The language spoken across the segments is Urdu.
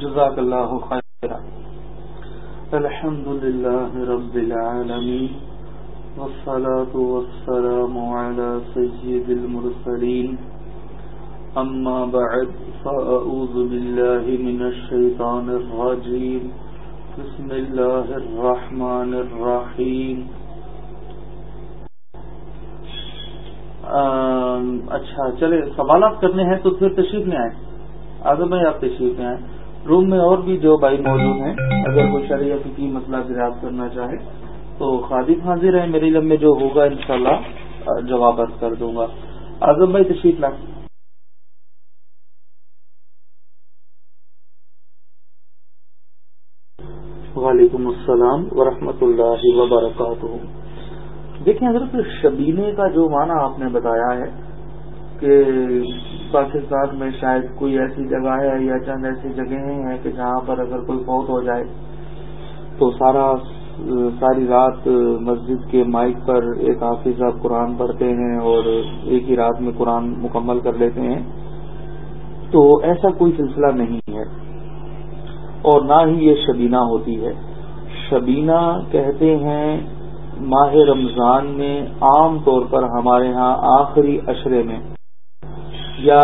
جزاک اللہ خیر الحمد للہ رب العالمین والصلاة والسلام على سید المرسلین. اما بعد فأعوذ باللہ من الشیطان الرجیم. بسم اللہ الرحمن الرحیم. اچھا چلے، سوالات کرنے ہیں تو پھر تشریف میں آئے آگے میں آپ تشریف میں آئے روم میں اور بھی جو بھائی موجود ہیں اگر کوئی شریعت کی مسئلہ دریافت کرنا چاہے تو خادم حاضر ہے میری لمبے جو ہوگا انشاءاللہ جواب کر دوں گا۔ اعظم بھائی تشریف لائیں۔ وعلیکم السلام ورحمۃ اللہ وبرکاتہ۔ دیکھیں حضرت شبینے کا جو معنی آپ نے بتایا ہے کہ پاکستان میں شاید کوئی ایسی جگہ ہے یا چند ایسی جگہیں ہیں کہ جہاں پر اگر کوئی فوت ہو جائے تو سارا، ساری رات مسجد کے مائک پر ایک حافظ صاحب قرآن پڑھتے ہیں اور ایک ہی رات میں قرآن مکمل کر لیتے ہیں۔ تو ایسا کوئی سلسلہ نہیں ہے۔ اور نہ ہی یہ شبینہ ہوتی ہے۔ شبینہ کہتے ہیں ماہ رمضان میں عام طور پر ہمارے ہاں آخری اشرے میں۔ یا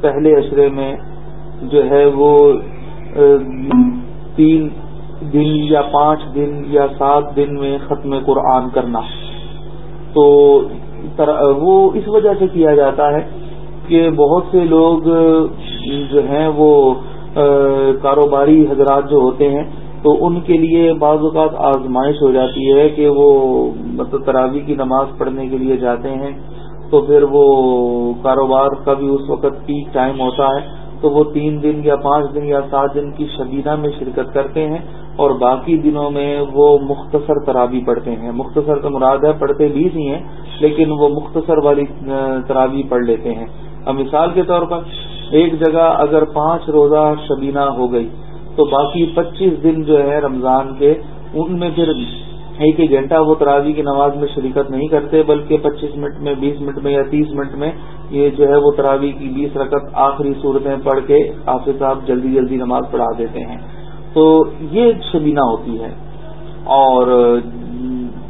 پہلے اشرے میں جو ہے وہ تین دن یا پانچ دن یا سات دن میں ختم قرآن کرنا۔ تو وہ اس وجہ سے کیا جاتا ہے کہ بہت سے لوگ جو ہیں وہ کاروباری حضرات جو ہوتے ہیں، تو ان کے لیے بعض اوقات آزمائش ہو جاتی ہے کہ وہ مطلب تراوی کی نماز پڑھنے کے لیے جاتے ہیں۔ تو پھر وہ کاروبار کا بھی اس وقت پیک ٹائم ہوتا ہے، تو وہ تین دن یا پانچ دن یا سات دن کی شبینہ میں شرکت کرتے ہیں اور باقی دنوں میں وہ مختصر تراوی پڑھتے ہیں۔ مختصر کا مراد ہے پڑھتے بھی ہی ہیں، لیکن وہ مختصر والی تراوی پڑھ لیتے ہیں۔ اب مثال کے طور پر ایک جگہ اگر پانچ روزہ شبینہ ہو گئی، تو باقی پچیس دن جو ہے رمضان کے، ان میں پھر ایک ایک گھنٹہ وہ تراوی کی نماز میں شرکت نہیں کرتے، بلکہ پچیس منٹ میں، بیس منٹ میں یا تیس منٹ میں یہ جو ہے وہ تراوی کی بیس رکعت آخری صورتیں پڑھ کے حافظ صاحب جلدی جلدی نماز پڑھا دیتے ہیں۔ تو یہ شبینہ ہوتی ہے۔ اور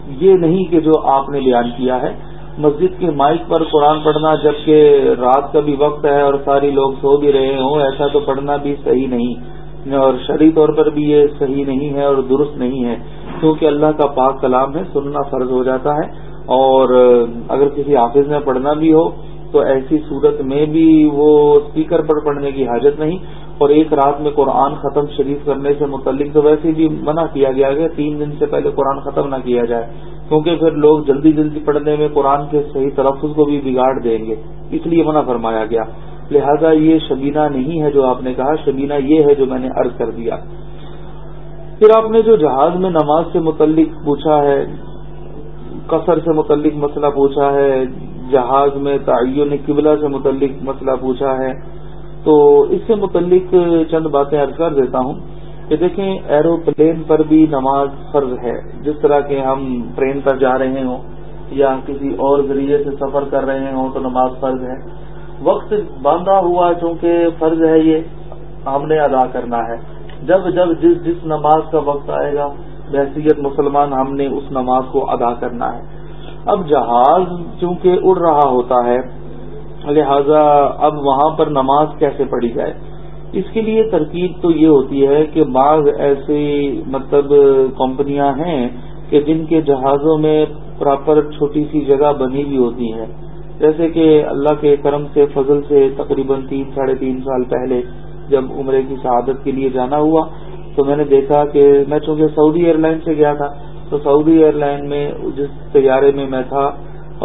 یہ نہیں کہ جو آپ نے بیان کیا ہے، مسجد کے مائک پر قرآن پڑھنا جبکہ رات کا بھی وقت ہے اور ساری لوگ سو بھی رہے ہوں، ایسا تو پڑھنا بھی صحیح نہیں۔ اور شرعی طور پر بھی یہ صحیح نہیں ہے اور درست نہیں ہے۔ کیونکہ اللہ کا پاک کلام ہے، سننا فرض ہو جاتا ہے۔ اور اگر کسی حافظ میں پڑھنا بھی ہو، تو ایسی صورت میں بھی وہ اسپیکر پر پڑھنے کی حاجت نہیں۔ اور ایک رات میں قرآن ختم شریف کرنے سے متعلق تو ویسے بھی منع کیا گیا کہ تین دن سے پہلے قرآن ختم نہ کیا جائے۔ کیونکہ پھر لوگ جلدی جلدی پڑھنے میں قرآن کے صحیح تلفظ کو بھی بگاڑ دیں گے۔ اس لیے منع فرمایا گیا۔ لہذا یہ شبینہ نہیں ہے جو آپ نے کہا، شبینہ یہ ہے جو میں نے عرض کر دیا۔ پھر آپ نے جو جہاز میں نماز سے متعلق پوچھا ہے، قصر سے متعلق مسئلہ پوچھا ہے، جہاز میں تعین قبلہ سے متعلق مسئلہ پوچھا ہے، تو اس سے متعلق چند باتیں عرض کر دیتا ہوں کہ دیکھیں، ایروپلین پر بھی نماز فرض ہے۔ جس طرح کے ہم ٹرین پر جا رہے ہوں یا کسی اور ذریعے سے سفر کر رہے ہوں تو نماز فرض ہے۔ وقت باندھا ہوا چونکہ فرض ہے یہ، ہم نے ادا کرنا ہے۔ جب جب جس جس نماز کا وقت آئے گا، بحثیت مسلمان ہم نے اس نماز کو ادا کرنا ہے۔ اب جہاز چونکہ اڑ رہا ہوتا ہے، لہذا اب وہاں پر نماز کیسے پڑھی جائے؟ اس کے لیے ترکیب تو یہ ہوتی ہے کہ بعض ایسی مطلب کمپنیاں ہیں کہ جن کے جہازوں میں پراپر چھوٹی سی جگہ بنی ہوئی ہوتی ہے۔ جیسے کہ اللہ کے کرم سے، فضل سے تقریباً تین، ساڑھے تین سال پہلے جب عمرے کی شہادت کے لیے جانا ہوا، تو میں نے دیکھا کہ میں چونکہ سعودی ایئر لائن سے گیا تھا، تو سعودی ایئر لائن میں جس طیارے میں میں تھا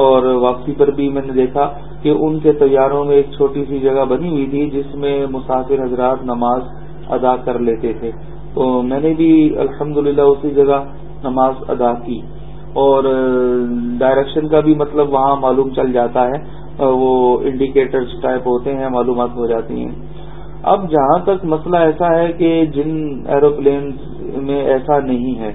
اور واپسی پر بھی میں نے دیکھا کہ ان کے طیاروں میں ایک چھوٹی سی جگہ بنی ہوئی تھی جس میں مسافر حضرات نماز ادا کر لیتے تھے۔ تو میں نے بھی الحمدللہ اسی جگہ نماز ادا کی اور ڈائریکشن کا بھی مطلب وہاں معلوم چل جاتا ہے، وہ انڈیکیٹرز ٹائپ ہوتے ہیں، معلومات ہو جاتی ہیں۔ اب جہاں تک مسئلہ ایسا ہے کہ جن ایروپلین میں ایسا نہیں ہے،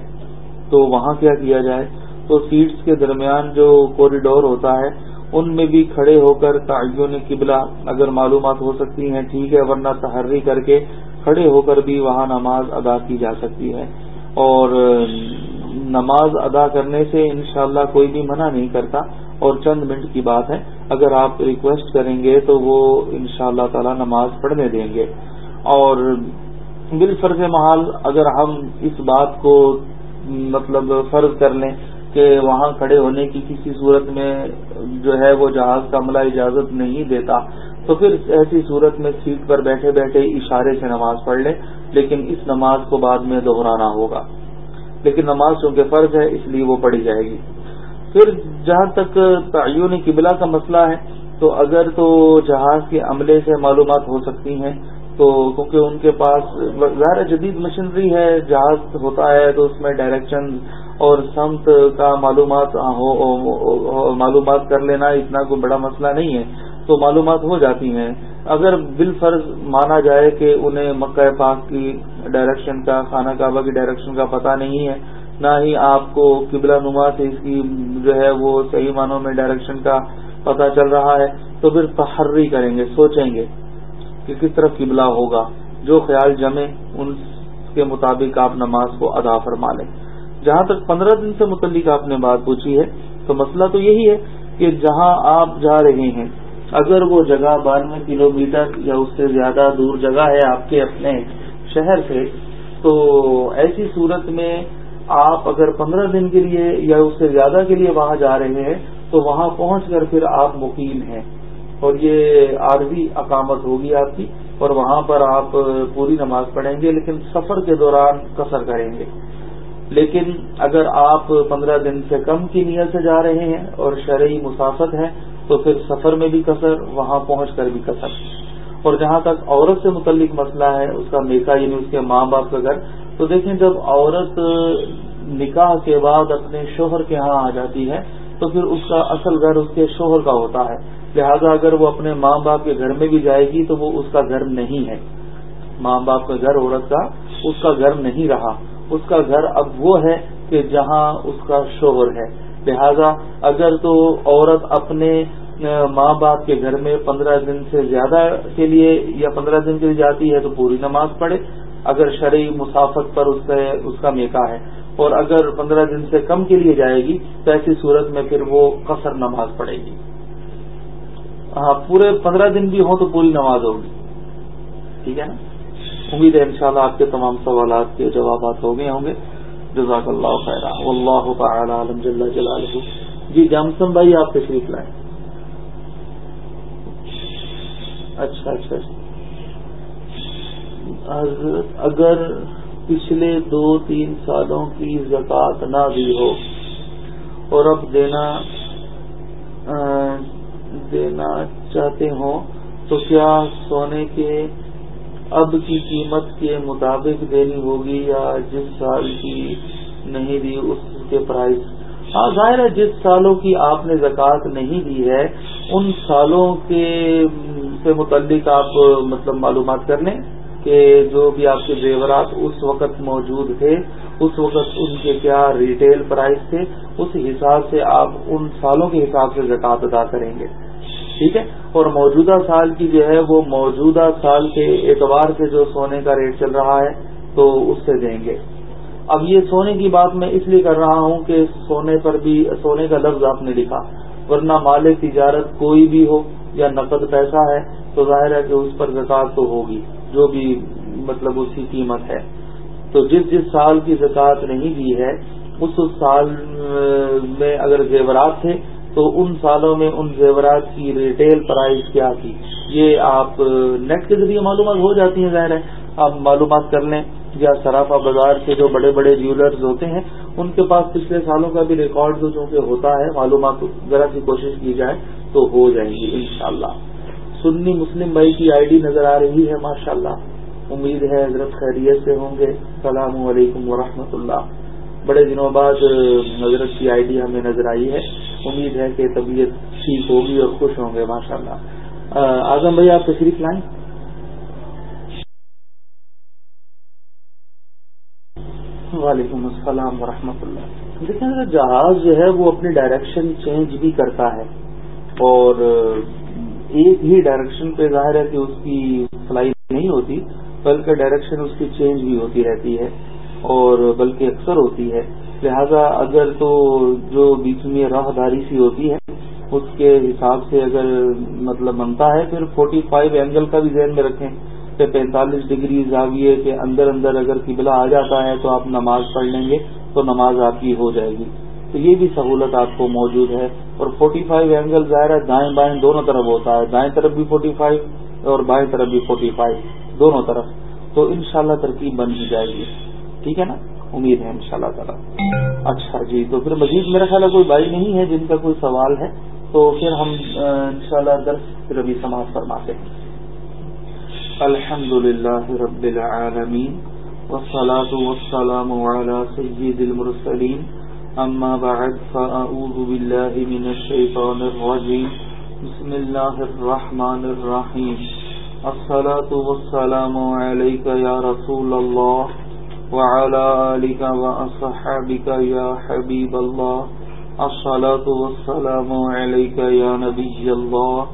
تو وہاں کیا کیا جائے؟ تو سیٹس کے درمیان جو کوریڈور ہوتا ہے، ان میں بھی کھڑے ہو کر تعین قبلہ، اگر معلومات ہو سکتی ہیں، ٹھیک ہے، ورنہ تحری کر کے کھڑے ہو کر بھی وہاں نماز ادا کی جا سکتی ہے۔ اور نماز ادا کرنے سے انشاءاللہ کوئی بھی منع نہیں کرتا۔ اور چند منٹ کی بات ہے۔ اگر آپ ریکویسٹ کریں گے تو وہ ان شاء اللہ تعالی نماز پڑھنے دیں گے۔ اور بال فرض محال اگر ہم اس بات کو مطلب فرض کر لیں کہ وہاں کھڑے ہونے کی کسی صورت میں جو ہے وہ جہاز کا عملہ اجازت نہیں دیتا، تو پھر ایسی صورت میں سیٹ پر بیٹھے بیٹھے اشارے سے نماز پڑھ لیں، لیکن اس نماز کو بعد میں دہرانا ہوگا۔ لیکن نماز چونکہ فرض ہے، اس لیے وہ پڑھی جائے گی۔ پھر جہاں تک تعین قبلہ کا مسئلہ ہے، تو اگر تو جہاز کے عملے سے معلومات ہو سکتی ہیں، تو کیونکہ ان کے پاس ظاہر جدید مشینری ہے، جہاز ہوتا ہے تو اس میں ڈائریکشن اور سمت کا معلومات معلومات کر لینا اتنا کوئی بڑا مسئلہ نہیں ہے، تو معلومات ہو جاتی ہیں۔ اگر بال فرض مانا جائے کہ انہیں مکہ پاک کی ڈائریکشن کا، خانہ کعبہ کی ڈائریکشن کا پتہ نہیں ہے نہ ہی آپ کو قبلہ نما سے اس کی جو ہے وہ صحیح معنوں میں ڈائریکشن کا پتہ چل رہا ہے۔ تو پھر تحری کریں گے، سوچیں گے کہ کس طرف قبلہ ہوگا۔ جو خیال جمے، ان کے مطابق آپ نماز کو ادا فرما لیں۔ جہاں تک پندرہ دن سے متعلق آپ نے بات پوچھی ہے، تو مسئلہ تو یہی ہے کہ جہاں آپ جا رہے ہیں، اگر وہ جگہ بانوے کلو میٹر یا اس سے زیادہ دور جگہ ہے آپ کے اپنے شہر سے، تو ایسی صورت میں آپ اگر پندرہ دن کے لیے یا اس سے زیادہ کے لیے وہاں جا رہے ہیں، تو وہاں پہنچ کر پھر آپ مقیم ہیں۔ اور یہ عارضی اقامت ہوگی آپ کی، اور وہاں پر آپ پوری نماز پڑھیں گے، لیکن سفر کے دوران قصر کریں گے۔ لیکن اگر آپ پندرہ دن سے کم کی نیت سے جا رہے ہیں اور شرعی مسافت ہے، تو پھر سفر میں بھی قصر، وہاں پہنچ کر بھی قصر۔ اور جہاں تک عورت سے متعلق مسئلہ ہے، اس کا میکا یعنی اس کے ماں باپ کا گھر، تو دیکھیں جب عورت نکاح کے بعد اپنے شوہر کے ہاں آ جاتی ہے، تو پھر اس کا اصل گھر اس کے شوہر کا ہوتا ہے۔ لہذا اگر وہ اپنے ماں باپ کے گھر میں بھی جائے گی، تو وہ اس کا گھر نہیں ہے۔ ماں باپ کا گھر، عورت کا، اس کا گھر نہیں رہا۔ اس کا گھر اب وہ ہے کہ جہاں اس کا شوہر ہے۔ لہذا اگر تو عورت اپنے ماں باپ کے گھر میں پندرہ دن سے زیادہ کے لیے یا پندرہ دن کے لیے جاتی ہے تو پوری نماز پڑھے۔ اگر شرعی مسافت پر اس کا میکا ہے۔ اور اگر پندرہ دن سے کم کے لیے جائے گی تو ایسی صورت میں پھر وہ قصر نماز پڑھے گی۔ ہاں پورے پندرہ دن بھی ہوں تو پوری نماز ہوگی۔ ٹھیک ہے نا؟ امید ہے انشاءاللہ شاء آپ کے تمام سوالات کے جوابات ہو گئے ہوں گے۔ جزاک اللہ خیر اللہ تعالی عالم جل جلالہ۔ جی جامسم بھائی، آپ تشریف لائیں۔ اچھا اچھا, اچھا۔ اگر پچھلے دو، تین سالوں کی زکوٰۃ نہ بھی ہو اور اب دینا دینا چاہتے ہوں، تو کیا سونے کے اب کی قیمت کے مطابق دینی ہوگی یا جس سال کی نہیں دی، اس کے پرائز؟ ہاں ظاہر ہے جس سالوں کی آپ نے زکوٰۃ نہیں دی ہے، ان سالوں کے سے متعلق آپ مطلب معلومات کر لیں کہ جو بھی آپ کے زیورات اس وقت موجود تھے، اس وقت ان کے کیا ریٹیل پرائز تھے، اس حساب سے آپ ان سالوں کے حساب سے زکوٰۃ ادا کریں گے۔ ٹھیک ہے؟ اور موجودہ سال کی جو ہے، وہ موجودہ سال کے اعتبار سے جو سونے کا ریٹ چل رہا ہے، تو اس سے دیں گے۔ اب یہ سونے کی بات میں اس لیے کر رہا ہوں کہ سونے پر بھی، سونے کا لفظ آپ نے لکھا، ورنہ مال تجارت کوئی بھی ہو یا نقد پیسہ ہے، تو ظاہر ہے کہ اس پر زکات تو ہوگی، جو بھی مطلب اس کی قیمت ہے۔ تو جس جس سال کی زکات نہیں دی ہے، اس سال میں اگر زیورات تھے، تو ان سالوں میں ان زیورات کی ریٹیل پرائز کیا تھی؟ یہ آپ نیٹ کے ذریعے معلومات ہو جاتی ہیں ظاہر ہے۔ آپ معلومات کر لیں، یا سرافا بازار کے جو بڑے بڑے جیولرز ہوتے ہیں، ان کے پاس پچھلے سالوں کا بھی ریکارڈ جو چونکہ ہوتا ہے، معلومات ذرا سی کوشش کی جائے۔ تو ہو جائیں گی انشاءاللہ۔ سنی مسلم بھائی کی آئی ڈی نظر آ رہی ہے، ماشاءاللہ۔ امید ہے حضرت خیریت سے ہوں گے۔ السلام علیکم ورحمۃ اللہ بڑے دنوں بعد حضرت کی آئی ڈی ہمیں نظر آئی ہے۔ امید ہے کہ طبیعت ٹھیک ہوگی اور خوش ہوں گے ماشاء اللہ اعظم بھائی، آپ تشریف لائیں۔ وعلیکم السلام ورحمۃ اللہ دیکھیں جہاز جو ہے، وہ اپنی ڈائریکشن چینج بھی کرتا ہے۔ اور ایک ہی ڈائریکشن پہ ظاہر ہے کہ اس کی فلائی نہیں ہوتی، بلکہ ڈائریکشن اس کی چینج بھی ہوتی رہتی ہے اور بلکہ اکثر ہوتی ہے۔ لہذا اگر تو جو بیچ میں راہداری سی ہوتی ہے، اس کے حساب سے اگر مطلب بنتا ہے، پھر فورٹی فائیو اینگل کا بھی ذہن میں رکھیں۔ کہ پینتالیس ڈگری زاویے کے اندر اندر اگر قبلہ آ جاتا ہے تو آپ نماز پڑھ لیں گے، تو نماز آپ کی ہو جائے گی۔ تو یہ بھی سہولت آپ کو موجود ہے اور فورٹی فائیو اینگل ظاہر ہے، دائیں بائیں دونوں طرف ہوتا ہے، دائیں طرف بھی فورٹی فائیو اور بائیں طرف بھی فورٹی فائیو دونوں طرف۔ تو انشاءاللہ ترکیب بن ہی جائے گی۔ ٹھیک ہے نا؟ امید ہے ان شاء اللہ تعالیٰ۔ اچھا جی تو پھر مزید میرا خیال ہے کوئی بھائی نہیں ہے جن کا کوئی سوال ہے، تو پھر ہم ان شاء اللہ درس پھر ابھی سماعت فرماتے ہیں۔ الحمد للہ رب العالمین، والصلاة والسلام على سید المرسلین۔ اما بعد فاعوذ باللہ من الشیطان الرجیم بسم اللہ الرحمن الرحیم الصلاة والسلام علیکہ یا رسول اللہ وعلى آلك وأصحابك يا حبيب الله. الصلاة والسلام عليك يا نبي الله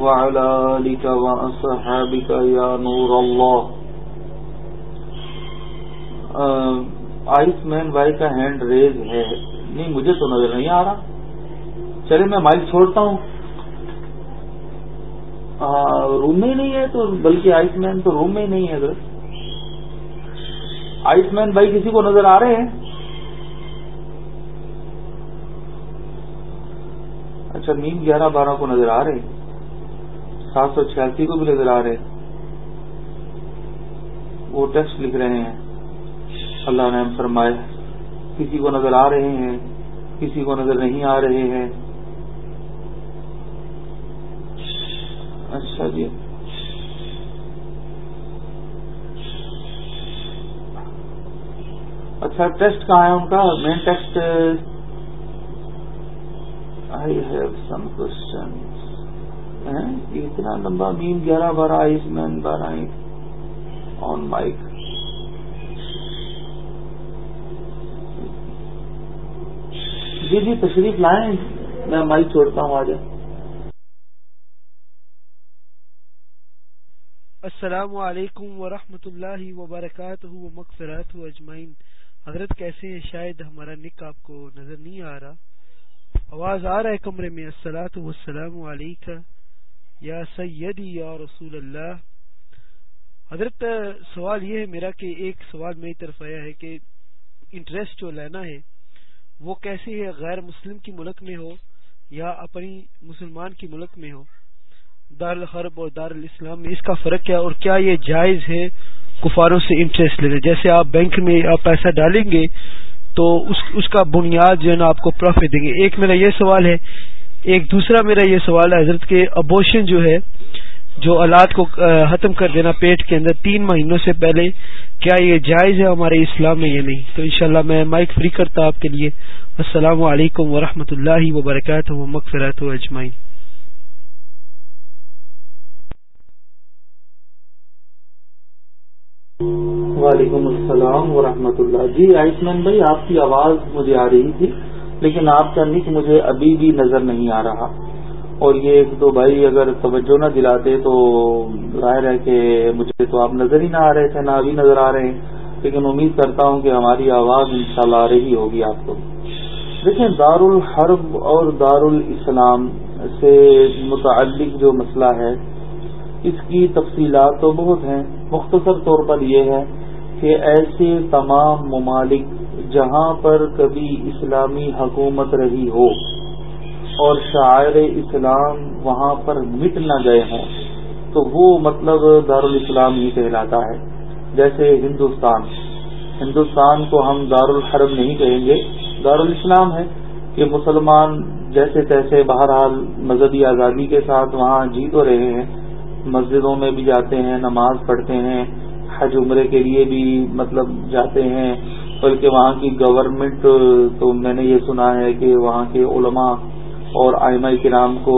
وعلى آلك وأصحابك يا نور الله. آئس مین بھائی کا ہینڈ ریز ہے. نہیں، مجھے تو نظر نہیں آ رہا. چلے میں مائک چھوڑتا ہوں. روم میں ہی نہیں ہے تو، بلکہ آئس مین تو روم میں ہی نہیں ہے اگر آئس مین بھائی کسی کو نظر آ رہے ہیں؟ اچھا نیم گیارہ بارہ کو نظر آ رہے سات سو چھیاسی کو بھی نظر آ رہے وہ ٹیکسٹ لکھ رہے ہیں. اللہ نے فرمائے، کسی کو نظر آ رہے ہیں، کسی کو نظر نہیں آ رہے ہیں۔ اچھا جی۔ اچھا ٹیسٹ کہاں ہے ان کا؟ Main test. I have some question اتنا لمبا، میم گیارہ بارہ آئس مین بارہ آن مائک جی جی تشریف لائیں۔ میں مائک چھوڑتا ہوں آج۔ السلام علیکم ورحمۃ اللہ وبرکاتہ مغفرات اجمائن حضرت، کیسے ہیں؟ شاید ہمارا نک آپ کو نظر نہیں آ رہا۔ آواز آ رہا ہے کمرے میں۔ السلاۃ والسلام علیکم یا سیدی یا رسول اللہ۔ حضرت، سوال یہ ہے میرا کہ ایک سوال میری طرف آیا ہے کہ انٹرسٹ جو لینا ہے وہ کیسے ہے غیر مسلم کی ملک میں ہو یا اپنی مسلمان کی ملک میں ہو؟ دار الحرب اور دار الاسلام میں اس کا فرق کیا اور کیا یہ جائز ہے کفاروں سے انٹرسٹ لینے؟ جیسے آپ بینک میں آپ پیسہ ڈالیں گے تو اس اس کا بنیاد جو ہے نا آپ کو پروفٹ دیں گے۔ ایک میرا یہ سوال ہے، ایک دوسرا میرا یہ سوال ہے حضرت کے ابوشن جو ہے جو اولاد کو ختم کر دینا پیٹ کے اندر تین مہینوں سے پہلے، کیا یہ جائز ہے ہمارے اسلام میں یا نہیں؟ تو انشاءاللہ میں مائک فری کرتا آپ کے لیے۔ السلام علیکم ورحمۃ اللہ وبرکاتہ مغفرات اجمائین وعلیکم السلام ورحمۃ اللہ جی آیوشمان بھائی، آپ کی آواز مجھے آ رہی تھی، لیکن آپ کا نک مجھے ابھی بھی نظر نہیں آ رہا۔ اور یہ ایک دو بھائی اگر توجہ نہ دلاتے تو ظاہر ہے کہ مجھے تو آپ نظر ہی نہ آ رہے تھے، نہ ابھی نظر آ رہے ہیں۔ لیکن امید کرتا ہوں کہ ہماری آواز انشاءاللہ آ رہی ہوگی آپ کو۔ دیکھیں دار الحرب اور دار الاسلام سے متعلق جو مسئلہ ہے، اس کی تفصیلات تو بہت ہیں۔ مختصر طور پر یہ ہے کہ ایسے تمام ممالک جہاں پر کبھی اسلامی حکومت رہی ہو اور شاعر اسلام وہاں پر مٹ نہ گئے ہوں، تو وہ مطلب دارالاسلام ہی کہلاتا ہے، جیسے ہندوستان۔ ہندوستان کو ہم دارالحرب نہیں کہیں گے۔ دارالاسلام ہے کہ مسلمان جیسے تیسے بہرحال مذہبی آزادی کے ساتھ وہاں جی تو رہے ہیں، مسجدوں میں بھی جاتے ہیں، نماز پڑھتے ہیں، حج عمرے کے لیے بھی مطلب جاتے ہیں۔ بلکہ وہاں کی گورنمنٹ تو میں نے یہ سنا ہے کہ وہاں کے علماء اور آئمہ کرام کو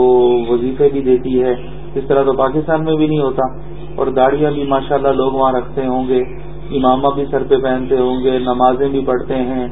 وظیفے بھی دیتی ہے۔ اس طرح تو پاکستان میں بھی نہیں ہوتا۔ اور گاڑیاں بھی ماشاءاللہ لوگ وہاں رکھتے ہوں گے۔ امامہ بھی سر پہ پہنتے ہوں گے، نمازیں بھی پڑھتے ہیں۔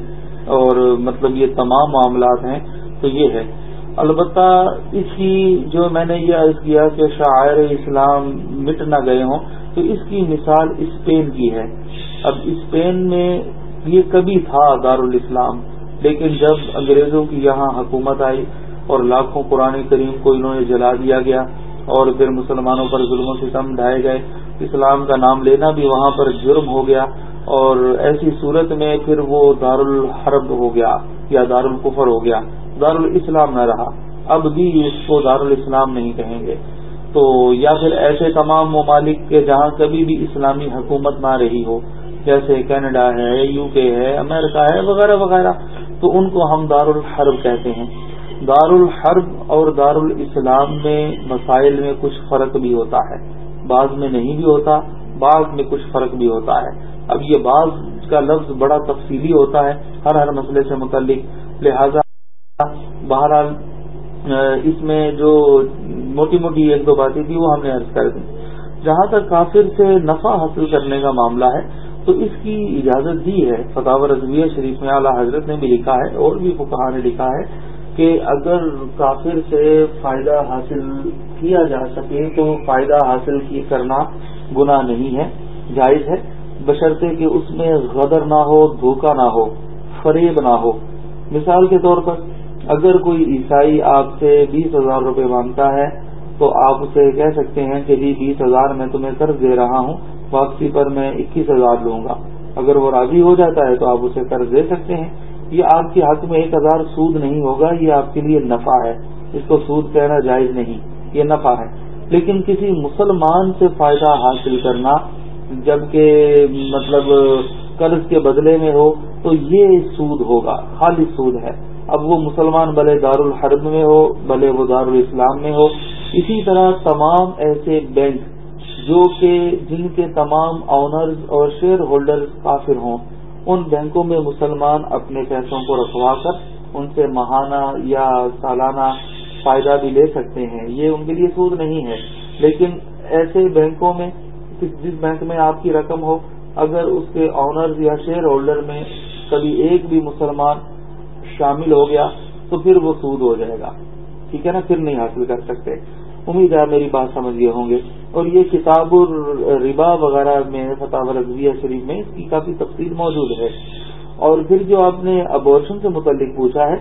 اور مطلب یہ تمام معاملات ہیں۔ تو یہ ہے۔ البتہ اس کی جو میں نے یہ عرض کیا کہ شاعر اسلام مٹ نہ گئے ہوں، تو اس کی مثال اسپین کی ہے۔ اب اسپین میں یہ کبھی تھا دارالاسلام، لیکن جب انگریزوں کی یہاں حکومت آئی اور لاکھوں قرآن کریم کو انہوں نے جلا دیا گیا اور پھر مسلمانوں پر ظلم و ستم ڈھائے گئے۔ اسلام کا نام لینا بھی وہاں پر جرم ہو گیا اور ایسی صورت میں پھر وہ دار الحرب ہو گیا یا دار القفر ہو گیا۔ دار الاسلام نہ رہا۔ اب بھی اس کو دار الاسلام نہیں کہیں گے۔ تو یا پھر ایسے تمام ممالک کے جہاں کبھی بھی اسلامی حکومت نہ رہی ہو، جیسے کینیڈا ہے، یو کے ہے، امریکہ ہے، وغیرہ وغیرہ، تو ان کو ہم دار الحرب کہتے ہیں۔ دار الحرب اور دار الاسلام میں مسائل میں کچھ فرق بھی ہوتا ہے۔ بعض میں نہیں بھی ہوتا، بعض میں کچھ فرق بھی ہوتا ہے۔ اب یہ بعض کا لفظ بڑا تفصیلی ہوتا ہے، ہر ہر مسئلے سے متعلق۔ لہذا بہرحال اس میں جو موٹی موٹی ایک دو باتیں تھی وہ ہم نے عرض کر دی۔ جہاں تک کافر سے نفع حاصل کرنے کا معاملہ ہے، تو اس کی اجازت دی ہے۔ فتح رضویہ شریف میں اعلیٰ حضرت نے بھی لکھا ہے اور بھی فکہ نے لکھا ہے کہ اگر کافر سے فائدہ حاصل کیا جا سکے تو فائدہ حاصل کرنا گناہ نہیں ہے، جائز ہے۔ بشرطے کہ اس میں غدر نہ ہو، دھوکہ نہ ہو، فریب نہ ہو۔ مثال کے طور پر، اگر کوئی عیسائی آپ سے بیس ہزار روپے مانگتا ہے، تو آپ اسے کہہ سکتے ہیں کہ جی بیس ہزار میں تمہیں قرض دے رہا ہوں، واپسی پر میں اکیس ہزار لوں گا۔ اگر وہ راضی ہو جاتا ہے تو آپ اسے قرض دے سکتے ہیں۔ یہ آپ کے حق میں ایک ہزار سود نہیں ہوگا، یہ آپ کے لیے نفع ہے۔ اس کو سود کہنا جائز نہیں، یہ نفع ہے۔ لیکن کسی مسلمان سے فائدہ حاصل کرنا، جبکہ مطلب قرض کے بدلے میں ہو، تو یہ سود ہوگا خالص سود ہے۔ اب وہ مسلمان بھلے دار الحرب میں ہو بھلے وہ دار الاسلام میں ہو، اسی طرح تمام ایسے بینک جو کہ جن کے تمام آنرز اور شیئر ہولڈر کافر ہوں ان بینکوں میں مسلمان اپنے پیسوں کو رکھوا کر ان سے ماہانہ یا سالانہ فائدہ بھی لے سکتے ہیں۔ یہ ان کے لیے سود نہیں ہے۔ لیکن ایسے بینکوں میں جس بینک میں آپ کی رقم ہو، اگر اس کے آنرز یا شیئر ہولڈر میں کبھی ایک بھی مسلمان شامل ہو گیا، تو پھر وہ سود ہو جائے گا۔ ٹھیک ہے نا؟ پھر نہیں حاصل کر سکتے۔ امید ہے میری بات سمجھ گئے ہوں گے۔ اور یہ کتاب الربا وغیرہ میں فتح رضویہ شریف میں، اس کی کافی تفصیل موجود ہے۔ اور پھر جو آپ نے ابورشن سے متعلق پوچھا ہے،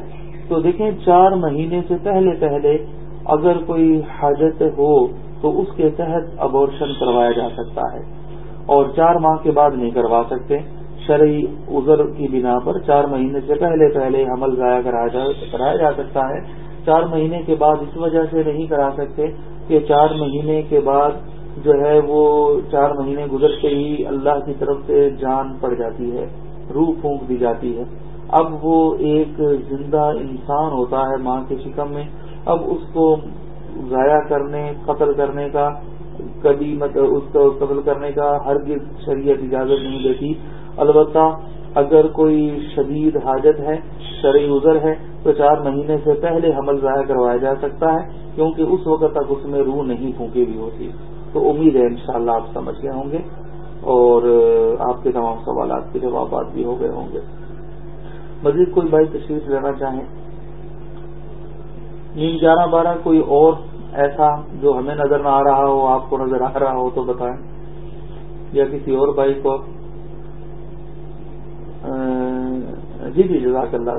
تو دیکھیں چار مہینے سے پہلے پہلے اگر کوئی حاجت ہو، تو اس کے تحت ابورشن کروایا جا سکتا ہے۔ اور چار ماہ کے بعد نہیں کروا سکتے۔ شرعی عذر کی بنا پر چار مہینے سے پہلے پہلے حمل ضائع کرایا جا سکتا ہے۔ چار مہینے کے بعد اس وجہ سے نہیں کرا سکتے کہ چار مہینے کے بعد جو ہے وہ چار مہینے گزرتے ہی اللہ کی طرف سے جان پڑ جاتی ہے، روح پھونک دی جاتی ہے۔ اب وہ ایک زندہ انسان ہوتا ہے ماں کے شکم میں۔ اب اس کو ضائع کرنے، قتل کرنے کا کبھی مطلب اس کو قتل کرنے کا ہر شریعت اجازت نہیں دیتی۔ البتہ اگر کوئی شدید حاجت ہے، شرعی عذر ہے تو چار مہینے سے پہلے حمل ضائع کروایا جا سکتا ہے، کیونکہ اس وقت تک اس میں روح نہیں پھونکی بھی ہوتی۔ تو امید ہے انشاءاللہ آپ سمجھ گئے ہوں گے اور آپ کے تمام سوالات کے جوابات بھی ہو گئے ہوں گے۔ مزید کوئی بھائی تشریف لینا چاہیں؟ نیند گیارہ بارہ کوئی اور ایسا جو ہمیں نظر نہ آ رہا ہو، آپ کو نظر آ رہا ہو تو بتائیں۔ یا کسی اور بھائی کو؟ جی جی جزاک اللہ